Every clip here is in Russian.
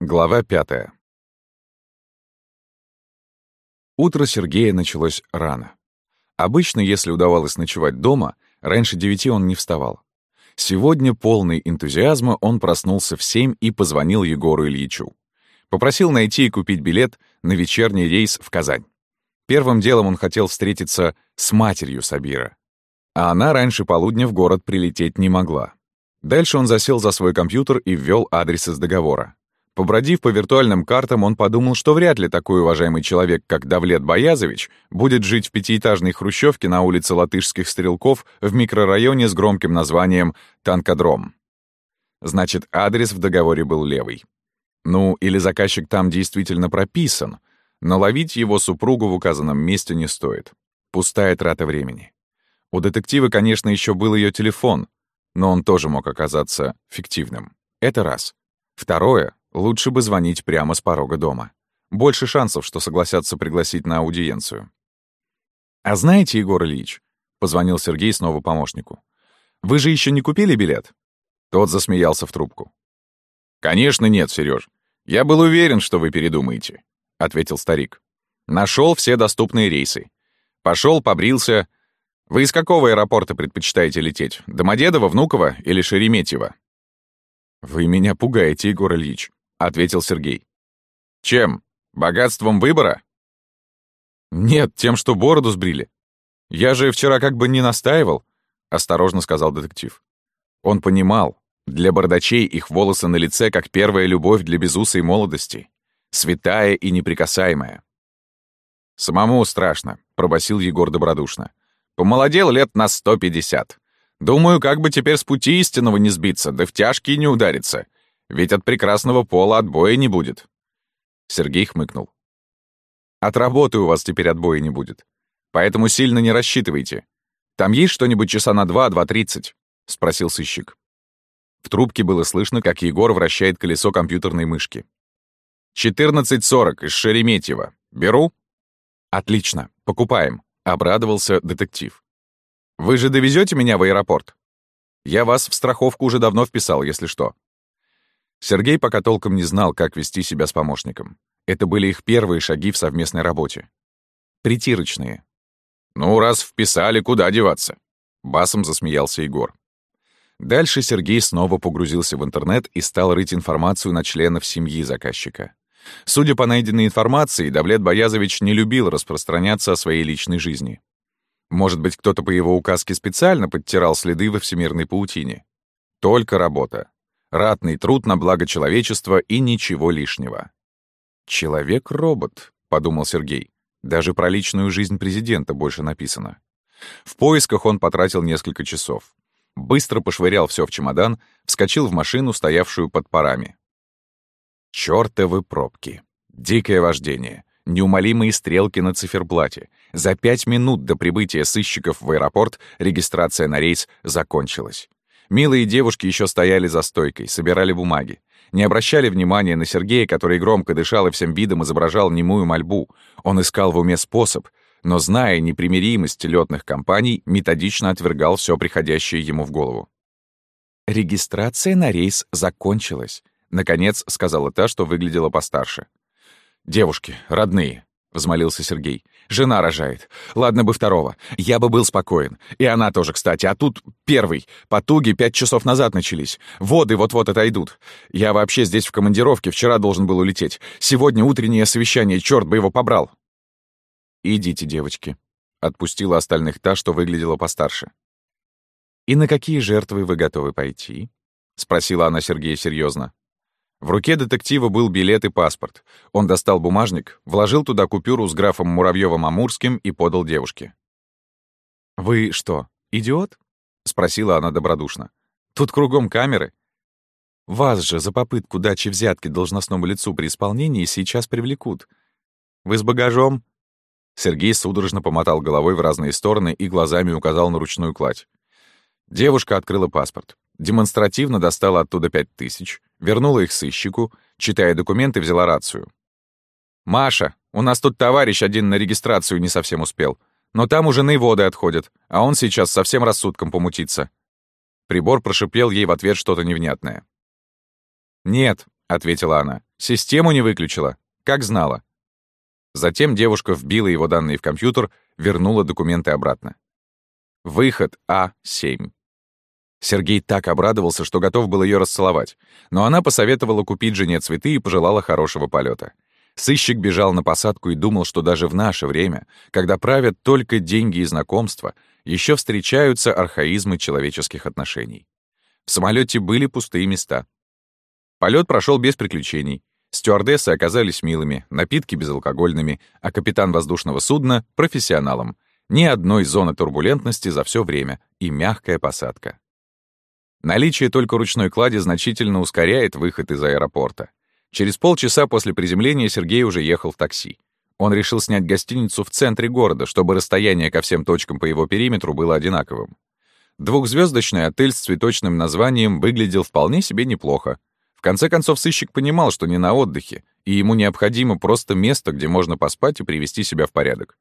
Глава пятая. Утро Сергея началось рано. Обычно, если удавалось ночевать дома, раньше девяти он не вставал. Сегодня, полный энтузиазма, он проснулся в семь и позвонил Егору Ильичу. Попросил найти и купить билет на вечерний рейс в Казань. Первым делом он хотел встретиться с матерью Сабира. А она раньше полудня в город прилететь не могла. Дальше он засел за свой компьютер и ввел адрес из договора. Побродив по виртуальным картам, он подумал, что вряд ли такой уважаемый человек, как Давлет Боязович, будет жить в пятиэтажной хрущевке на улице Латышских Стрелков в микрорайоне с громким названием «Танкодром». Значит, адрес в договоре был левый. Ну, или заказчик там действительно прописан, но ловить его супругу в указанном месте не стоит. Пустая трата времени. У детектива, конечно, еще был ее телефон, но он тоже мог оказаться фиктивным. Это раз. Второе, Лучше бы звонить прямо с порога дома. Больше шансов, что согласятся пригласить на аудиенцию. «А знаете, Егор Ильич?» — позвонил Сергей снова помощнику. «Вы же еще не купили билет?» Тот засмеялся в трубку. «Конечно нет, Сереж. Я был уверен, что вы передумаете», — ответил старик. Нашел все доступные рейсы. Пошел, побрился. Вы из какого аэропорта предпочитаете лететь? Домодедово, Внуково или Шереметьево? Вы меня пугаете, Егор Ильич. — ответил Сергей. «Чем? Богатством выбора?» «Нет, тем, что бороду сбрили. Я же вчера как бы не настаивал», — осторожно сказал детектив. Он понимал, для бардачей их волосы на лице как первая любовь для безусой молодости, святая и неприкасаемая. «Самому страшно», — пробасил Егор добродушно. «Помолодел лет на сто пятьдесят. Думаю, как бы теперь с пути истинного не сбиться, да в тяжкие не удариться. Ведь от прекрасного пола отбоя не будет. Сергей хмыкнул. От работы у вас теперь отбоя не будет. Поэтому сильно не рассчитывайте. Там есть что-нибудь часа на два, два тридцать? Спросил сыщик. В трубке было слышно, как Егор вращает колесо компьютерной мышки. «Четырнадцать сорок из Шереметьево. Беру?» «Отлично. Покупаем», — обрадовался детектив. «Вы же довезете меня в аэропорт? Я вас в страховку уже давно вписал, если что. Сергей пока толком не знал, как вести себя с помощником. Это были их первые шаги в совместной работе. Притирочные. «Ну, раз вписали, куда деваться?» Басом засмеялся Егор. Дальше Сергей снова погрузился в интернет и стал рыть информацию на членов семьи заказчика. Судя по найденной информации, Давлет Боязович не любил распространяться о своей личной жизни. Может быть, кто-то по его указке специально подтирал следы во всемирной паутине. Только работа. Ратный труд на благо человечества и ничего лишнего. «Человек-робот», — подумал Сергей. Даже про личную жизнь президента больше написано. В поисках он потратил несколько часов. Быстро пошвырял все в чемодан, вскочил в машину, стоявшую под парами. Чёртовы пробки. Дикое вождение. Неумолимые стрелки на циферблате. За пять минут до прибытия сыщиков в аэропорт регистрация на рейс закончилась. Милые девушки еще стояли за стойкой, собирали бумаги. Не обращали внимания на Сергея, который громко дышал и всем видом изображал немую мольбу. Он искал в уме способ, но, зная непримиримость летных компаний, методично отвергал все приходящее ему в голову. «Регистрация на рейс закончилась», — наконец сказала та, что выглядела постарше. «Девушки, родные, — взмолился Сергей. «Жена рожает. Ладно бы второго. Я бы был спокоен. И она тоже, кстати. А тут первый. Потуги пять часов назад начались. Воды вот-вот отойдут. Я вообще здесь в командировке. Вчера должен был улететь. Сегодня утреннее совещание. Черт бы его побрал!» «Идите, девочки», — отпустила остальных та, что выглядела постарше. «И на какие жертвы вы готовы пойти?» — спросила она Сергея серьезно. В руке детектива был билет и паспорт. Он достал бумажник, вложил туда купюру с графом Муравьевым-Амурским и подал девушке. «Вы что, идиот?» — спросила она добродушно. «Тут кругом камеры. Вас же за попытку дачи взятки должностному лицу при исполнении сейчас привлекут. Вы с багажом?» Сергей судорожно помотал головой в разные стороны и глазами указал на ручную кладь. Девушка открыла паспорт. Демонстративно достала оттуда пять тысяч, вернула их сыщику, читая документы, взяла рацию. «Маша, у нас тут товарищ один на регистрацию не совсем успел. Но там уже воды отходят, а он сейчас совсем рассудком помутится». Прибор прошипел ей в ответ что-то невнятное. «Нет, — ответила она. «Систему не выключила. Как знала». Затем девушка вбила его данные в компьютер, вернула документы обратно. Выход А7. Сергей так обрадовался, что готов был ее расцеловать, но она посоветовала купить жене цветы и пожелала хорошего полета. Сыщик бежал на посадку и думал, что даже в наше время, когда правят только деньги и знакомства, еще встречаются архаизмы человеческих отношений. В самолете были пустые места. Полет прошел без приключений. Стюардессы оказались милыми, напитки безалкогольными, а капитан воздушного судна — профессионалом. Ни одной зоны турбулентности за все время и мягкая посадка. Наличие только ручной клади значительно ускоряет выход из аэропорта. Через полчаса после приземления Сергей уже ехал в такси. Он решил снять гостиницу в центре города, чтобы расстояние ко всем точкам по его периметру было одинаковым. Двухзвездочный отель с цветочным названием выглядел вполне себе неплохо. В конце концов, сыщик понимал, что не на отдыхе, и ему необходимо просто место, где можно поспать и привести себя в порядок.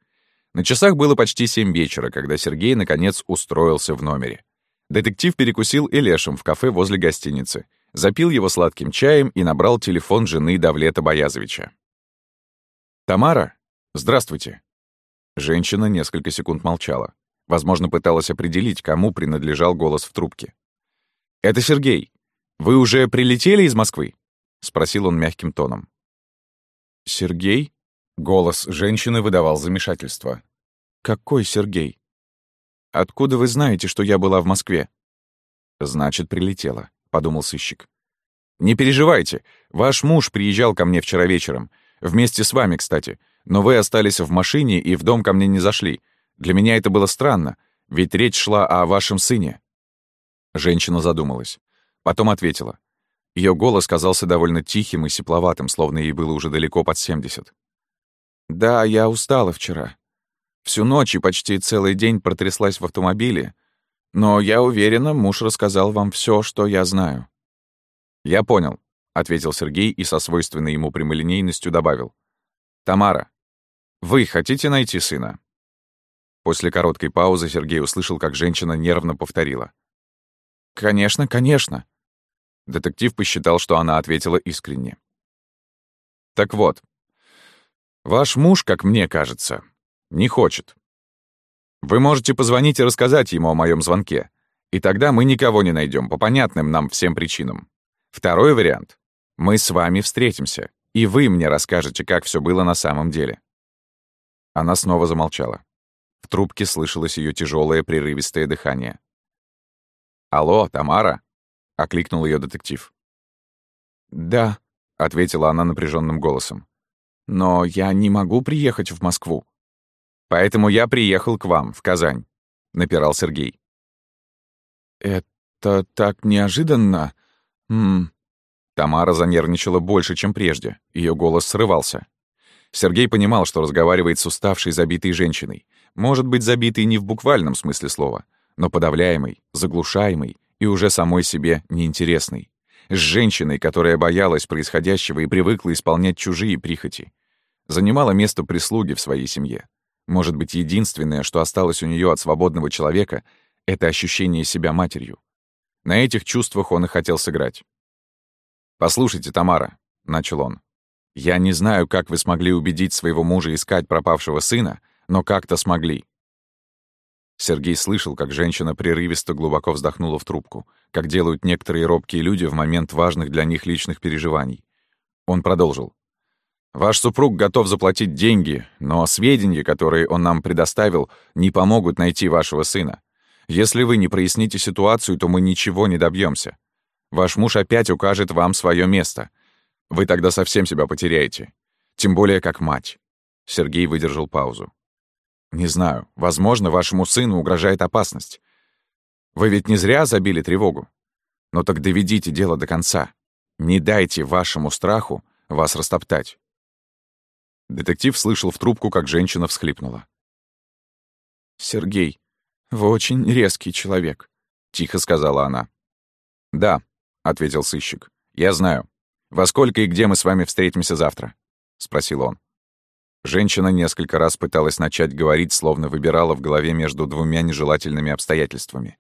На часах было почти семь вечера, когда Сергей, наконец, устроился в номере. Детектив перекусил элешем в кафе возле гостиницы, запил его сладким чаем и набрал телефон жены Давлета Боязовича. «Тамара? Здравствуйте». Женщина несколько секунд молчала. Возможно, пыталась определить, кому принадлежал голос в трубке. «Это Сергей. Вы уже прилетели из Москвы?» — спросил он мягким тоном. «Сергей?» — голос женщины выдавал замешательство. «Какой Сергей? Откуда вы знаете, что я была в Москве?» «Значит, прилетела», — подумал сыщик. «Не переживайте. Ваш муж приезжал ко мне вчера вечером. Вместе с вами, кстати. Но вы остались в машине и в дом ко мне не зашли. Для меня это было странно, ведь речь шла о вашем сыне». Женщина задумалась. Потом ответила. Ее голос казался довольно тихим и сепловатым, словно ей было уже далеко под семьдесят. «Да, я устала вчера. Всю ночь и почти целый день протряслась в автомобиле, но я уверена, муж рассказал вам все, что я знаю». «Я понял», — ответил Сергей и со свойственной ему прямолинейностью добавил. «Тамара, вы хотите найти сына?» После короткой паузы Сергей услышал, как женщина нервно повторила. «Конечно, конечно». Детектив посчитал, что она ответила искренне. «Так вот, ваш муж, как мне кажется, не хочет. Вы можете позвонить и рассказать ему о моем звонке, и тогда мы никого не найдем по понятным нам всем причинам. Второй вариант. Мы с вами встретимся, и вы мне расскажете, как все было на самом деле. Она снова замолчала. В трубке слышалось ее тяжелое прерывистое дыхание. «Алло, Тамара?» — окликнул ее детектив. «Да», — ответила она напряженным голосом. «Но я не могу приехать в Москву». Поэтому я приехал к вам, в Казань», — напирал Сергей. «Это так неожиданно. М Тамара занервничала больше, чем прежде. Ее голос срывался. Сергей понимал, что разговаривает с уставшей, забитой женщиной. Может быть, забитой не в буквальном смысле слова, но подавляемой, заглушаемой и уже самой себе неинтересной. С женщиной, которая боялась происходящего и привыкла исполнять чужие прихоти. Занимала место прислуги в своей семье. Может быть, единственное, что осталось у нее от свободного человека, это ощущение себя матерью. На этих чувствах он и хотел сыграть. «Послушайте, Тамара», — начал он, — «я не знаю, как вы смогли убедить своего мужа искать пропавшего сына, но как-то смогли». Сергей слышал, как женщина прерывисто глубоко вздохнула в трубку, как делают некоторые робкие люди в момент важных для них личных переживаний. Он продолжил. Ваш супруг готов заплатить деньги, но сведения, которые он нам предоставил, не помогут найти вашего сына. Если вы не проясните ситуацию, то мы ничего не добьемся. Ваш муж опять укажет вам свое место. Вы тогда совсем себя потеряете. Тем более как мать. Сергей выдержал паузу. Не знаю, возможно, вашему сыну угрожает опасность. Вы ведь не зря забили тревогу. Но так доведите дело до конца. Не дайте вашему страху вас растоптать. Детектив слышал в трубку, как женщина всхлипнула. «Сергей, вы очень резкий человек», — тихо сказала она. «Да», — ответил сыщик. «Я знаю. Во сколько и где мы с вами встретимся завтра?» — спросил он. Женщина несколько раз пыталась начать говорить, словно выбирала в голове между двумя нежелательными обстоятельствами.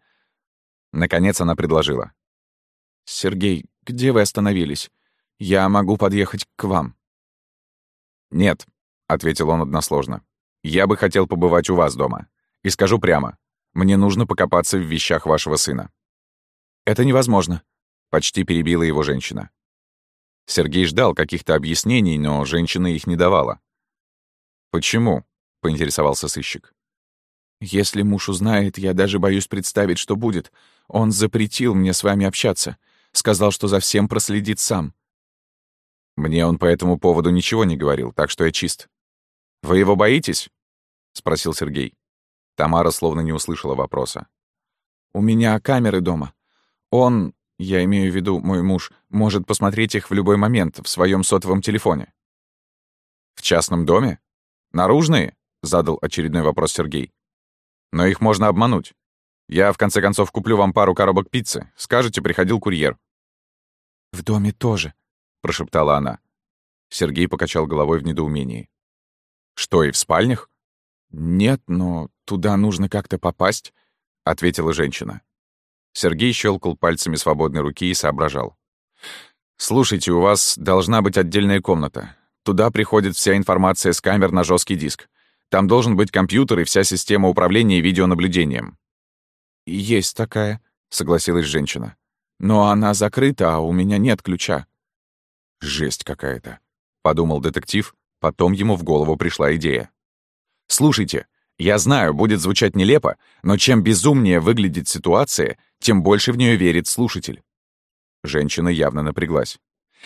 Наконец она предложила. «Сергей, где вы остановились? Я могу подъехать к вам». «Нет», — ответил он односложно. «Я бы хотел побывать у вас дома. И скажу прямо, мне нужно покопаться в вещах вашего сына». «Это невозможно», — почти перебила его женщина. Сергей ждал каких-то объяснений, но женщина их не давала. «Почему?» — поинтересовался сыщик. «Если муж узнает, я даже боюсь представить, что будет. Он запретил мне с вами общаться. Сказал, что за всем проследит сам. Мне он по этому поводу ничего не говорил, так что я чист. «Вы его боитесь?» — спросил Сергей. Тамара словно не услышала вопроса. «У меня камеры дома. Он, я имею в виду мой муж, может посмотреть их в любой момент в своем сотовом телефоне». «В частном доме? Наружные?» — задал очередной вопрос Сергей. «Но их можно обмануть. Я, в конце концов, куплю вам пару коробок пиццы. Скажете, приходил курьер». «В доме тоже», — прошептала она. Сергей покачал головой в недоумении. «Что, и в спальнях?» «Нет, но туда нужно как-то попасть», — ответила женщина. Сергей щелкал пальцами свободной руки и соображал. «Слушайте, у вас должна быть отдельная комната. Туда приходит вся информация с камер на жесткий диск. Там должен быть компьютер и вся система управления видеонаблюдением». «Есть такая», — согласилась женщина. «Но она закрыта, а у меня нет ключа». «Жесть какая-то», — подумал детектив, потом ему в голову пришла идея. «Слушайте, я знаю, будет звучать нелепо, но чем безумнее выглядит ситуация, тем больше в нее верит слушатель». Женщина явно напряглась.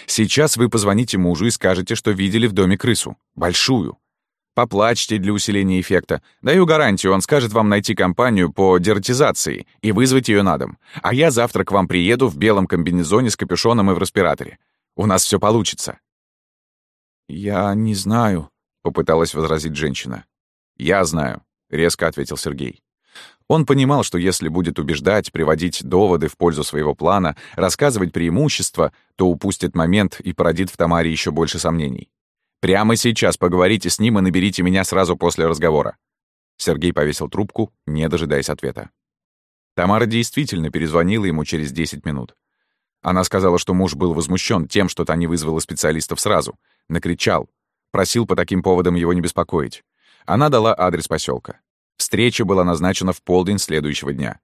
«Сейчас вы позвоните мужу и скажете, что видели в доме крысу. Большую. Поплачьте для усиления эффекта. Даю гарантию, он скажет вам найти компанию по дератизации и вызвать ее на дом. А я завтра к вам приеду в белом комбинезоне с капюшоном и в респираторе. У нас все получится». «Я не знаю», — попыталась возразить женщина. «Я знаю», — резко ответил Сергей. Он понимал, что если будет убеждать, приводить доводы в пользу своего плана, рассказывать преимущества, то упустит момент и породит в Тамаре еще больше сомнений. «Прямо сейчас поговорите с ним и наберите меня сразу после разговора». Сергей повесил трубку, не дожидаясь ответа. Тамара действительно перезвонила ему через 10 минут. Она сказала, что муж был возмущен тем, что та не вызвала специалистов сразу. Накричал. Просил по таким поводам его не беспокоить. Она дала адрес поселка. Встреча была назначена в полдень следующего дня.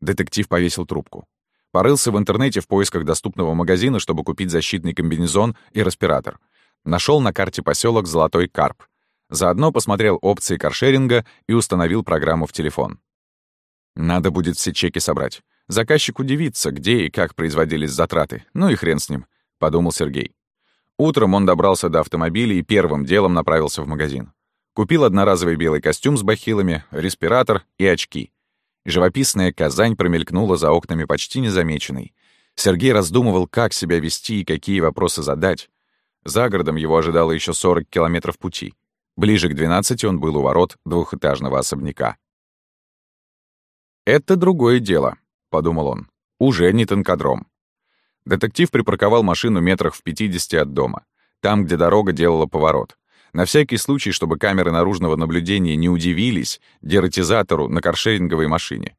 Детектив повесил трубку. Порылся в интернете в поисках доступного магазина, чтобы купить защитный комбинезон и респиратор. Нашел на карте поселок Золотой Карп. Заодно посмотрел опции каршеринга и установил программу в телефон. Надо будет все чеки собрать. Заказчик удивится, где и как производились затраты. Ну и хрен с ним, — подумал Сергей. Утром он добрался до автомобиля и первым делом направился в магазин. Купил одноразовый белый костюм с бахилами, респиратор и очки. Живописная Казань промелькнула за окнами почти незамеченной. Сергей раздумывал, как себя вести и какие вопросы задать. За городом его ожидало еще 40 километров пути. Ближе к 12 он был у ворот двухэтажного особняка. Это другое дело подумал он. Уже не танкодром. Детектив припарковал машину метрах в 50 от дома, там, где дорога делала поворот. На всякий случай, чтобы камеры наружного наблюдения не удивились дератизатору на каршеринговой машине.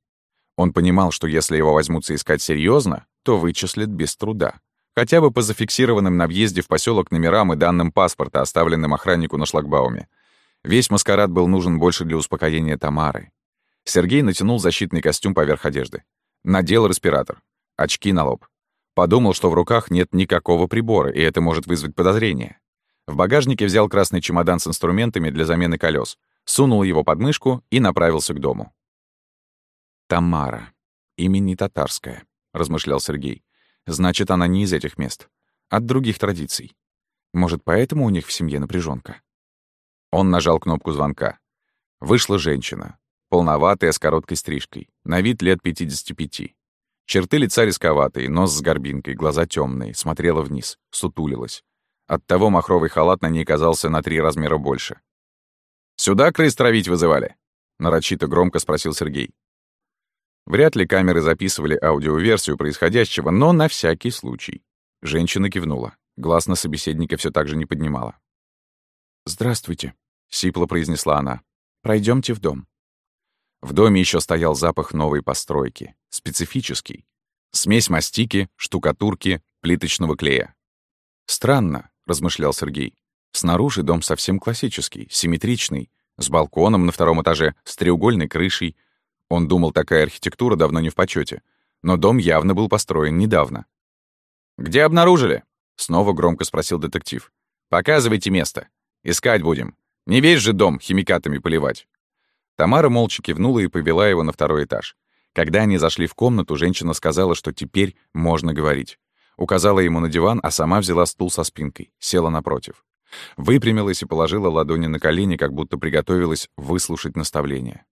Он понимал, что если его возьмутся искать серьезно, то вычислят без труда. Хотя бы по зафиксированным на въезде в поселок номерам и данным паспорта, оставленным охраннику на шлагбауме. Весь маскарад был нужен больше для успокоения Тамары. Сергей натянул защитный костюм поверх одежды. Надел респиратор. Очки на лоб. Подумал, что в руках нет никакого прибора, и это может вызвать подозрение. В багажнике взял красный чемодан с инструментами для замены колес, сунул его под мышку и направился к дому. «Тамара. Имя не татарское», — размышлял Сергей. «Значит, она не из этих мест. От других традиций. Может, поэтому у них в семье напряженка. Он нажал кнопку звонка. Вышла женщина. Полноватая, с короткой стрижкой. На вид лет 55. Черты лица рисковатые, нос с горбинкой, глаза темные, смотрела вниз, сутулилась. Оттого махровый халат на ней казался на три размера больше. «Сюда крыс травить вызывали?» — нарочито громко спросил Сергей. Вряд ли камеры записывали аудиоверсию происходящего, но на всякий случай. Женщина кивнула. Глаз на собеседника все так же не поднимала. «Здравствуйте», — сипло произнесла она. Пройдемте в дом». В доме еще стоял запах новой постройки, специфический. Смесь мастики, штукатурки, плиточного клея. «Странно», — размышлял Сергей. «Снаружи дом совсем классический, симметричный, с балконом на втором этаже, с треугольной крышей. Он думал, такая архитектура давно не в почете. Но дом явно был построен недавно. «Где обнаружили?» — снова громко спросил детектив. «Показывайте место. Искать будем. Не весь же дом химикатами поливать». Тамара молча кивнула и повела его на второй этаж. Когда они зашли в комнату, женщина сказала, что теперь можно говорить. Указала ему на диван, а сама взяла стул со спинкой, села напротив. Выпрямилась и положила ладони на колени, как будто приготовилась выслушать наставление.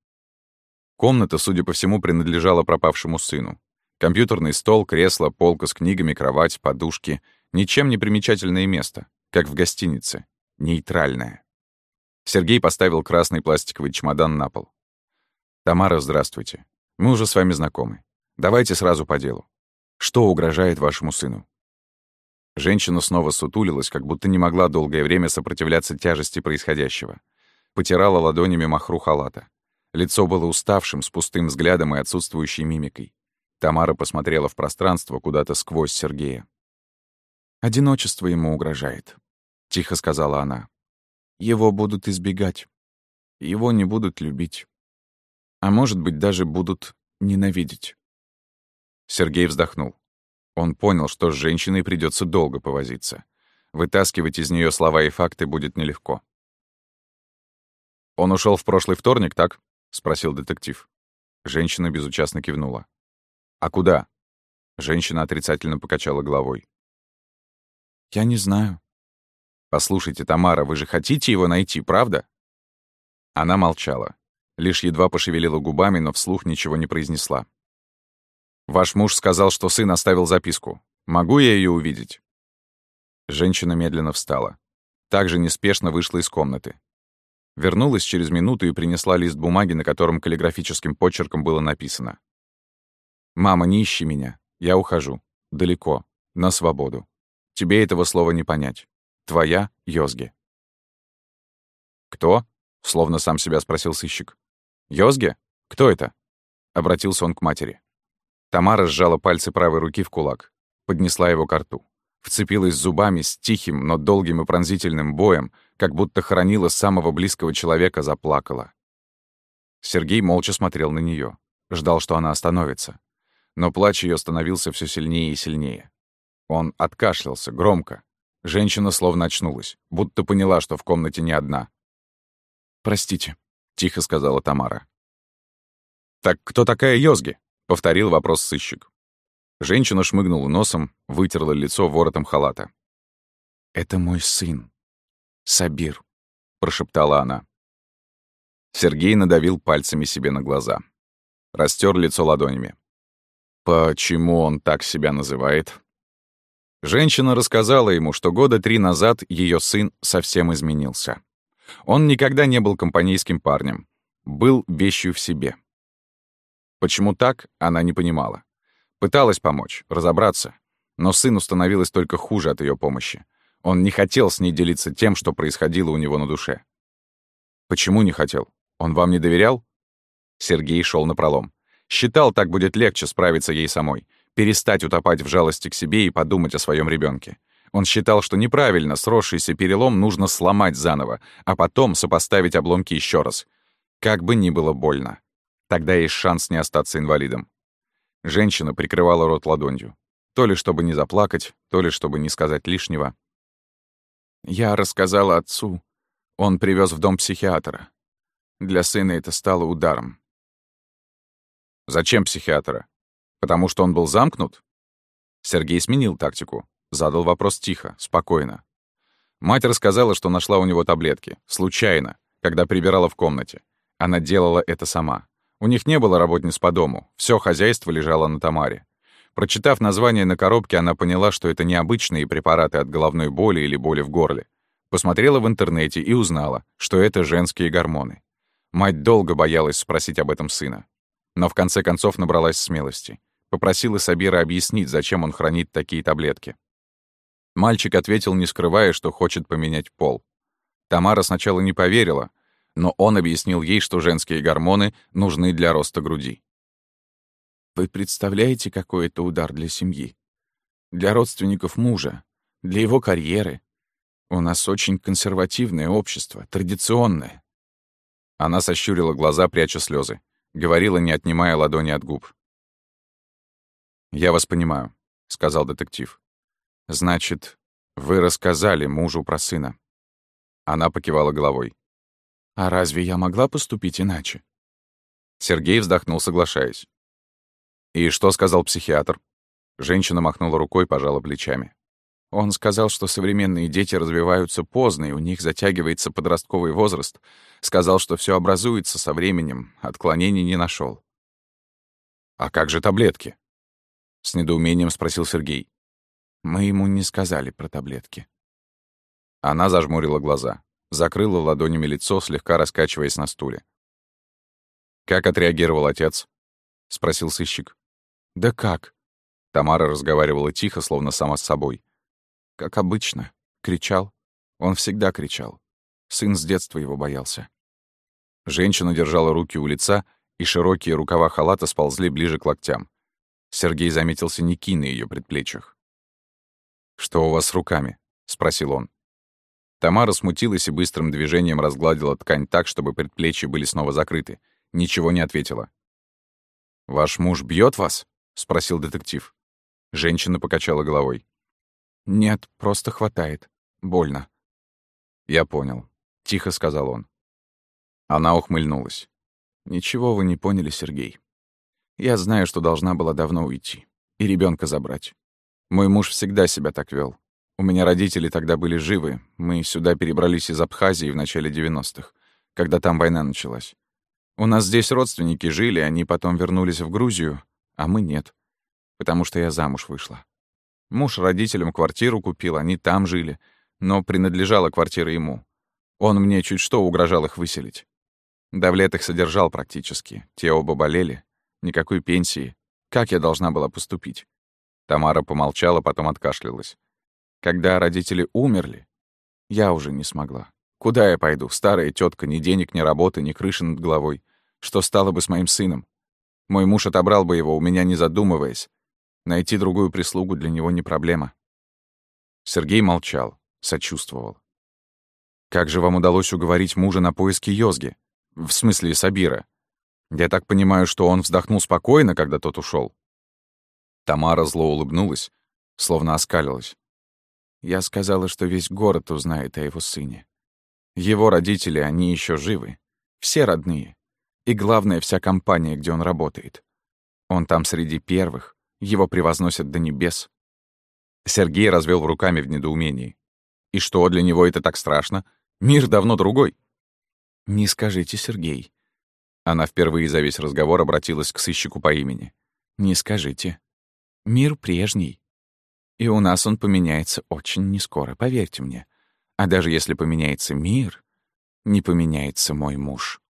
Комната, судя по всему, принадлежала пропавшему сыну. Компьютерный стол, кресло, полка с книгами, кровать, подушки. Ничем не примечательное место, как в гостинице. Нейтральное. Сергей поставил красный пластиковый чемодан на пол. «Тамара, здравствуйте. Мы уже с вами знакомы. Давайте сразу по делу. Что угрожает вашему сыну?» Женщина снова сутулилась, как будто не могла долгое время сопротивляться тяжести происходящего. Потирала ладонями махру халата. Лицо было уставшим, с пустым взглядом и отсутствующей мимикой. Тамара посмотрела в пространство куда-то сквозь Сергея. «Одиночество ему угрожает», — тихо сказала она. «Его будут избегать. Его не будут любить. А может быть, даже будут ненавидеть». Сергей вздохнул. Он понял, что с женщиной придется долго повозиться. Вытаскивать из нее слова и факты будет нелегко. «Он ушел в прошлый вторник, так?» — спросил детектив. Женщина безучастно кивнула. «А куда?» Женщина отрицательно покачала головой. «Я не знаю». «Послушайте, Тамара, вы же хотите его найти, правда?» Она молчала. Лишь едва пошевелила губами, но вслух ничего не произнесла. «Ваш муж сказал, что сын оставил записку. Могу я ее увидеть?» Женщина медленно встала. Также неспешно вышла из комнаты. Вернулась через минуту и принесла лист бумаги, на котором каллиграфическим почерком было написано «Мама, не ищи меня. Я ухожу. Далеко. На свободу. Тебе этого слова не понять. Твоя Йозге». «Кто?» — словно сам себя спросил сыщик. «Йозге? Кто это?» — обратился он к матери. Тамара сжала пальцы правой руки в кулак, поднесла его к рту. Вцепилась зубами с тихим, но долгим и пронзительным боем, как будто хоронила самого близкого человека, заплакала. Сергей молча смотрел на нее, ждал, что она остановится но плач ее становился все сильнее и сильнее. Он откашлялся громко. Женщина словно очнулась, будто поняла, что в комнате не одна. «Простите», — тихо сказала Тамара. «Так кто такая Йозги?» — повторил вопрос сыщик. Женщина шмыгнула носом, вытерла лицо воротом халата. «Это мой сын, Сабир», — прошептала она. Сергей надавил пальцами себе на глаза. Растер лицо ладонями. Почему он так себя называет? Женщина рассказала ему, что года три назад ее сын совсем изменился. Он никогда не был компанейским парнем, был вещью в себе. Почему так, она не понимала. Пыталась помочь, разобраться, но сыну становилось только хуже от ее помощи. Он не хотел с ней делиться тем, что происходило у него на душе. Почему не хотел? Он вам не доверял? Сергей шел на пролом. Считал, так будет легче справиться ей самой, перестать утопать в жалости к себе и подумать о своем ребенке. Он считал, что неправильно сросшийся перелом нужно сломать заново, а потом сопоставить обломки еще раз. Как бы ни было больно. Тогда есть шанс не остаться инвалидом. Женщина прикрывала рот ладонью. То ли чтобы не заплакать, то ли чтобы не сказать лишнего. Я рассказала отцу. Он привез в дом психиатра. Для сына это стало ударом. Зачем психиатра? Потому что он был замкнут? Сергей сменил тактику. Задал вопрос тихо, спокойно. Мать рассказала, что нашла у него таблетки. Случайно, когда прибирала в комнате. Она делала это сама. У них не было работниц по дому. Все хозяйство лежало на Тамаре. Прочитав название на коробке, она поняла, что это необычные препараты от головной боли или боли в горле. Посмотрела в интернете и узнала, что это женские гормоны. Мать долго боялась спросить об этом сына но в конце концов набралась смелости. Попросила Сабира объяснить, зачем он хранит такие таблетки. Мальчик ответил, не скрывая, что хочет поменять пол. Тамара сначала не поверила, но он объяснил ей, что женские гормоны нужны для роста груди. «Вы представляете, какой это удар для семьи? Для родственников мужа, для его карьеры. У нас очень консервативное общество, традиционное». Она сощурила глаза, пряча слезы. Говорила, не отнимая ладони от губ. «Я вас понимаю», — сказал детектив. «Значит, вы рассказали мужу про сына?» Она покивала головой. «А разве я могла поступить иначе?» Сергей вздохнул, соглашаясь. «И что сказал психиатр?» Женщина махнула рукой, пожала плечами. Он сказал, что современные дети развиваются поздно, и у них затягивается подростковый возраст. Сказал, что все образуется со временем, отклонений не нашел. «А как же таблетки?» — с недоумением спросил Сергей. Мы ему не сказали про таблетки. Она зажмурила глаза, закрыла ладонями лицо, слегка раскачиваясь на стуле. «Как отреагировал отец?» — спросил сыщик. «Да как?» Тамара разговаривала тихо, словно сама с собой. «Как обычно. Кричал. Он всегда кричал. Сын с детства его боялся». Женщина держала руки у лица, и широкие рукава халата сползли ближе к локтям. Сергей заметил синяки на ее предплечьях. «Что у вас с руками?» — спросил он. Тамара смутилась и быстрым движением разгладила ткань так, чтобы предплечья были снова закрыты — ничего не ответила. «Ваш муж бьет вас?» — спросил детектив. Женщина покачала головой. «Нет, просто хватает. Больно». «Я понял», — тихо сказал он. Она ухмыльнулась. «Ничего вы не поняли, Сергей. Я знаю, что должна была давно уйти. И ребенка забрать. Мой муж всегда себя так вел. У меня родители тогда были живы. Мы сюда перебрались из Абхазии в начале 90-х, когда там война началась. У нас здесь родственники жили, они потом вернулись в Грузию, а мы нет. Потому что я замуж вышла. Муж родителям квартиру купил, они там жили, но принадлежала квартира ему. Он мне чуть что угрожал их выселить. Давлет их содержал практически. Те оба болели. Никакой пенсии. Как я должна была поступить? Тамара помолчала, потом откашлялась. Когда родители умерли, я уже не смогла. Куда я пойду? Старая тетка, ни денег, ни работы, ни крыши над головой. Что стало бы с моим сыном? Мой муж отобрал бы его, у меня не задумываясь. Найти другую прислугу для него не проблема. Сергей молчал, сочувствовал. «Как же вам удалось уговорить мужа на поиски Йозги? В смысле, Сабира? Я так понимаю, что он вздохнул спокойно, когда тот ушел. Тамара зло улыбнулась, словно оскалилась. Я сказала, что весь город узнает о его сыне. Его родители, они еще живы. Все родные. И главное, вся компания, где он работает. Он там среди первых. Его превозносят до небес. Сергей развел руками в недоумении. И что, для него это так страшно? Мир давно другой. Не скажите, Сергей. Она впервые за весь разговор обратилась к сыщику по имени. Не скажите. Мир прежний. И у нас он поменяется очень нескоро, поверьте мне. А даже если поменяется мир, не поменяется мой муж.